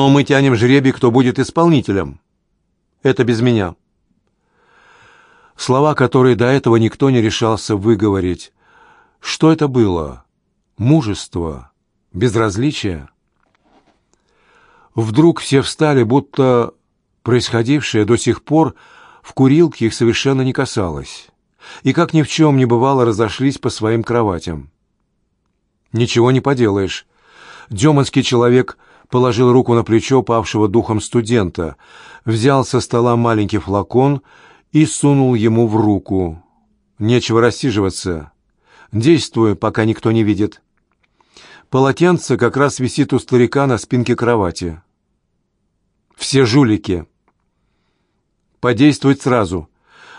Но мы тянем жребий, кто будет исполнителем. Это без меня. Слова, которые до этого никто не решался выговорить. Что это было? Мужество? Безразличие? Вдруг все встали, будто происходившее до сих пор в курилке их совершенно не касалось. И как ни в чем не бывало, разошлись по своим кроватям. Ничего не поделаешь. Демонский человек положил руку на плечо павшего духом студента, взял со стола маленький флакон и сунул ему в руку. Нечего рассиживаться. Действую, пока никто не видит. Полотенце как раз висит у старика на спинке кровати. Все жулики. Подействовать сразу.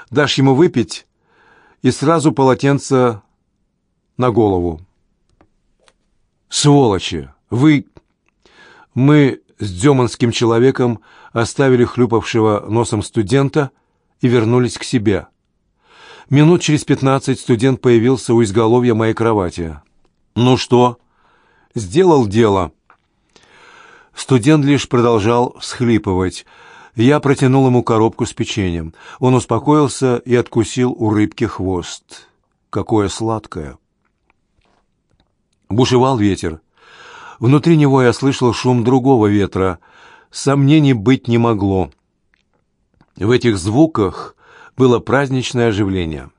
Дашь ему выпить, и сразу полотенце на голову. Сволочи! Вы... Мы с демонским человеком оставили хлюпавшего носом студента и вернулись к себе. Минут через пятнадцать студент появился у изголовья моей кровати. «Ну что?» «Сделал дело». Студент лишь продолжал всхлипывать. Я протянул ему коробку с печеньем. Он успокоился и откусил у рыбки хвост. Какое сладкое! Бушевал ветер. Внутри него я слышал шум другого ветра. Сомнений быть не могло. В этих звуках было праздничное оживление.